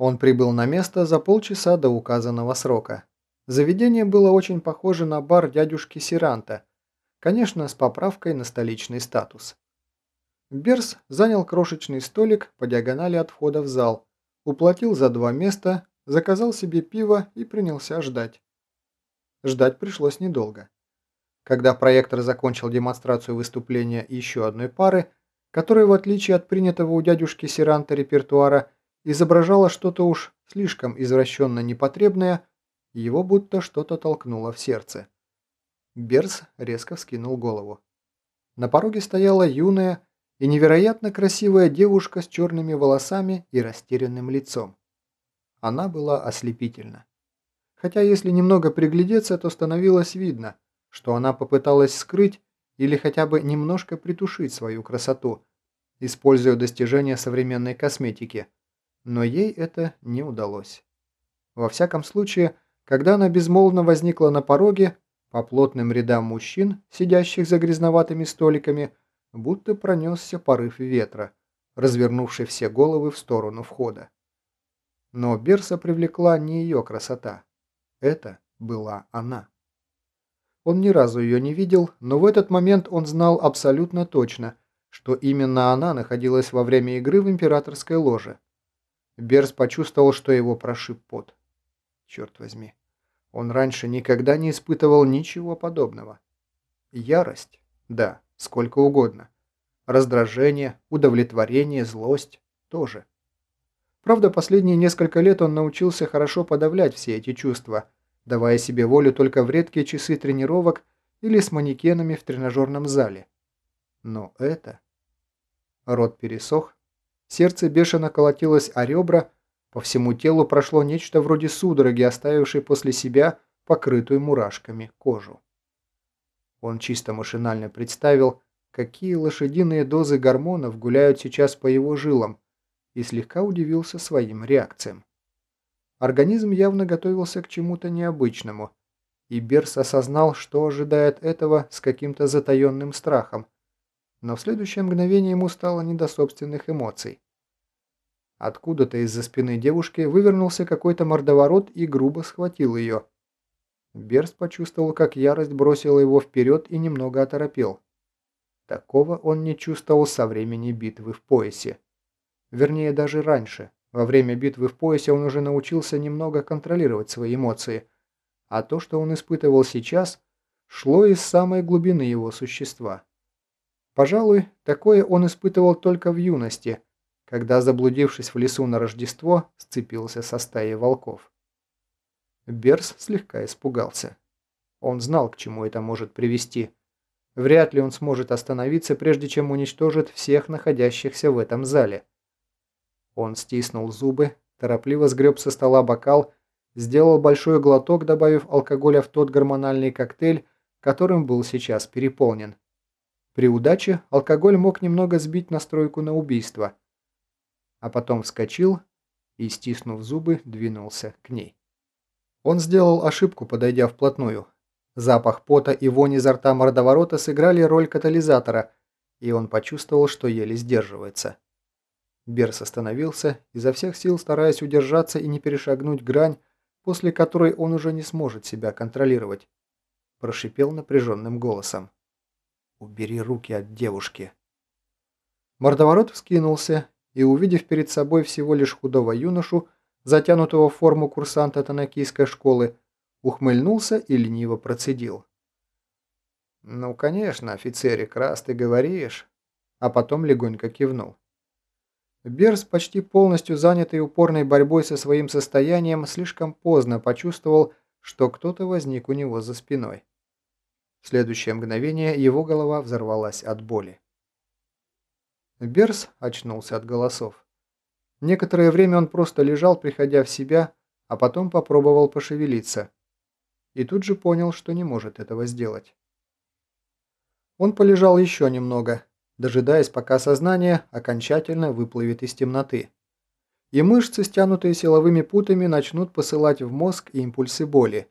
Он прибыл на место за полчаса до указанного срока. Заведение было очень похоже на бар дядюшки Сиранта, конечно, с поправкой на столичный статус. Берс занял крошечный столик по диагонали от входа в зал, уплатил за два места, заказал себе пиво и принялся ждать. Ждать пришлось недолго. Когда проектор закончил демонстрацию выступления еще одной пары, которая, в отличие от принятого у дядюшки Сиранта репертуара, изображала что-то уж слишком извращенно непотребное, его будто что-то толкнуло в сердце. Берс резко вскинул голову. На пороге стояла юная и невероятно красивая девушка с черными волосами и растерянным лицом. Она была ослепительна. Хотя если немного приглядеться, то становилось видно, что она попыталась скрыть или хотя бы немножко притушить свою красоту, используя достижения современной косметики – но ей это не удалось. Во всяком случае, когда она безмолвно возникла на пороге, по плотным рядам мужчин, сидящих за грязноватыми столиками, будто пронесся порыв ветра, развернувший все головы в сторону входа. Но Берса привлекла не ее красота. Это была она. Он ни разу ее не видел, но в этот момент он знал абсолютно точно, что именно она находилась во время игры в императорской ложе. Берс почувствовал, что его прошиб пот. Черт возьми, он раньше никогда не испытывал ничего подобного. Ярость? Да, сколько угодно. Раздражение, удовлетворение, злость? Тоже. Правда, последние несколько лет он научился хорошо подавлять все эти чувства, давая себе волю только в редкие часы тренировок или с манекенами в тренажерном зале. Но это... Рот пересох, Сердце бешено колотилось о ребра, по всему телу прошло нечто вроде судороги, оставившей после себя покрытую мурашками кожу. Он чисто машинально представил, какие лошадиные дозы гормонов гуляют сейчас по его жилам, и слегка удивился своим реакциям. Организм явно готовился к чему-то необычному, и Берс осознал, что ожидает этого с каким-то затаенным страхом, но в следующее мгновение ему стало не до собственных эмоций. Откуда-то из-за спины девушки вывернулся какой-то мордоворот и грубо схватил ее. Берст почувствовал, как ярость бросила его вперед и немного оторопел. Такого он не чувствовал со времени битвы в поясе. Вернее, даже раньше. Во время битвы в поясе он уже научился немного контролировать свои эмоции. А то, что он испытывал сейчас, шло из самой глубины его существа. Пожалуй, такое он испытывал только в юности, когда, заблудившись в лесу на Рождество, сцепился со стаей волков. Берс слегка испугался. Он знал, к чему это может привести. Вряд ли он сможет остановиться, прежде чем уничтожит всех находящихся в этом зале. Он стиснул зубы, торопливо сгреб со стола бокал, сделал большой глоток, добавив алкоголя в тот гормональный коктейль, которым был сейчас переполнен. При удаче алкоголь мог немного сбить настройку на убийство, а потом вскочил и, стиснув зубы, двинулся к ней. Он сделал ошибку, подойдя вплотную. Запах пота и вонь изо рта мордоворота сыграли роль катализатора, и он почувствовал, что еле сдерживается. Берс остановился, изо всех сил стараясь удержаться и не перешагнуть грань, после которой он уже не сможет себя контролировать. Прошипел напряженным голосом. «Убери руки от девушки». Мордоворот вскинулся и, увидев перед собой всего лишь худого юношу, затянутого в форму курсанта танакийской школы, ухмыльнулся и лениво процедил. «Ну, конечно, офицерик, раз ты говоришь...» А потом легонько кивнул. Берс, почти полностью занятый упорной борьбой со своим состоянием, слишком поздно почувствовал, что кто-то возник у него за спиной. В следующее мгновение его голова взорвалась от боли. Берс очнулся от голосов. Некоторое время он просто лежал, приходя в себя, а потом попробовал пошевелиться. И тут же понял, что не может этого сделать. Он полежал еще немного, дожидаясь, пока сознание окончательно выплывет из темноты. И мышцы, стянутые силовыми путами, начнут посылать в мозг импульсы боли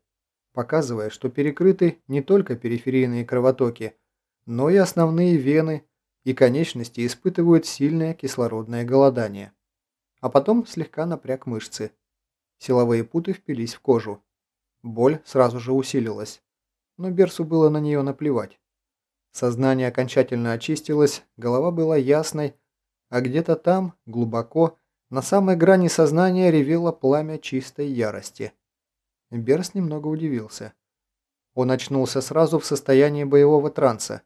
показывая, что перекрыты не только периферийные кровотоки, но и основные вены, и конечности испытывают сильное кислородное голодание. а потом слегка напряг мышцы. Силовые путы впились в кожу. Боль сразу же усилилась, но Берсу было на нее наплевать. Сознание окончательно очистилось, голова была ясной, а где-то там, глубоко, на самой грани сознания ревело пламя чистой ярости. Берс немного удивился. Он очнулся сразу в состоянии боевого транса.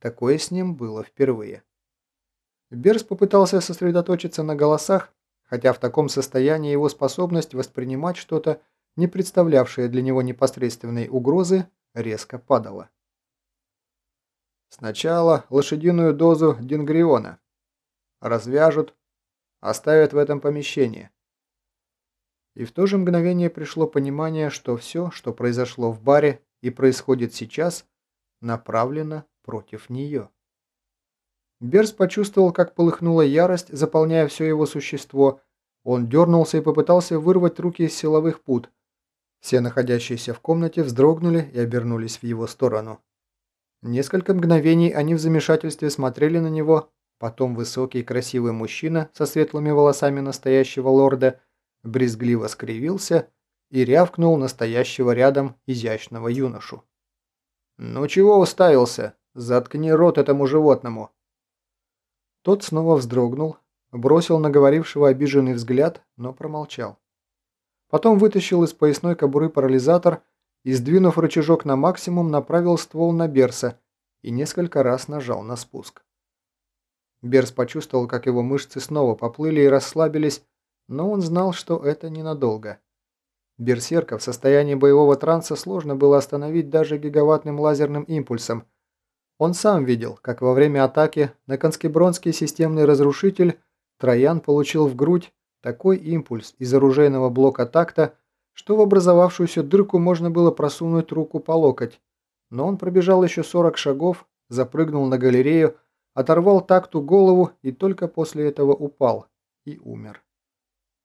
Такое с ним было впервые. Берс попытался сосредоточиться на голосах, хотя в таком состоянии его способность воспринимать что-то, не представлявшее для него непосредственной угрозы, резко падала. Сначала лошадиную дозу дингриона. Развяжут, оставят в этом помещении. И в то же мгновение пришло понимание, что все, что произошло в баре и происходит сейчас, направлено против нее. Берс почувствовал, как полыхнула ярость, заполняя все его существо. Он дернулся и попытался вырвать руки из силовых пут. Все находящиеся в комнате вздрогнули и обернулись в его сторону. Несколько мгновений они в замешательстве смотрели на него, потом высокий красивый мужчина со светлыми волосами настоящего лорда брезгливо скривился и рявкнул настоящего рядом изящного юношу. «Ну чего уставился? Заткни рот этому животному!» Тот снова вздрогнул, бросил на говорившего обиженный взгляд, но промолчал. Потом вытащил из поясной кобуры парализатор и, сдвинув рычажок на максимум, направил ствол на Берса и несколько раз нажал на спуск. Берс почувствовал, как его мышцы снова поплыли и расслабились, но он знал, что это ненадолго. Берсерка в состоянии боевого транса сложно было остановить даже гигаваттным лазерным импульсом – он сам видел, как во время атаки на Конскебронский системный разрушитель Троян получил в грудь такой импульс из оружейного блока такта, что в образовавшуюся дырку можно было просунуть руку по локоть. Но он пробежал еще 40 шагов, запрыгнул на галерею, оторвал такту голову и только после этого упал и умер.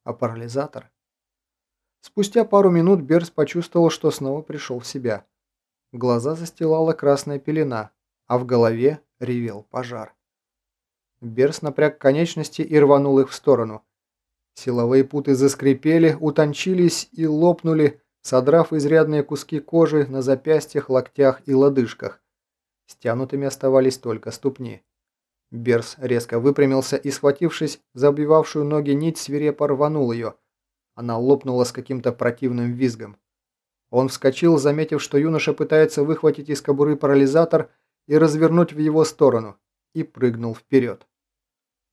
А парализатор? Спустя пару минут Берс почувствовал, что снова пришел в себя. Глаза застилала красная пелена, а в голове ревел пожар. Берс напряг конечности и рванул их в сторону. Силовые путы заскрипели, утончились и лопнули, содрав изрядные куски кожи на запястьях, локтях и лодыжках. Стянутыми оставались только ступни. Берс резко выпрямился и, схватившись за обвивавшую ноги нить, свирепо рванул ее. Она лопнула с каким-то противным визгом. Он вскочил, заметив, что юноша пытается выхватить из кобуры парализатор, и развернуть в его сторону, и прыгнул вперед.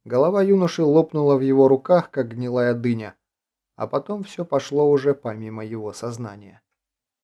Голова юноши лопнула в его руках, как гнилая дыня, а потом все пошло уже помимо его сознания.